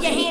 Your hands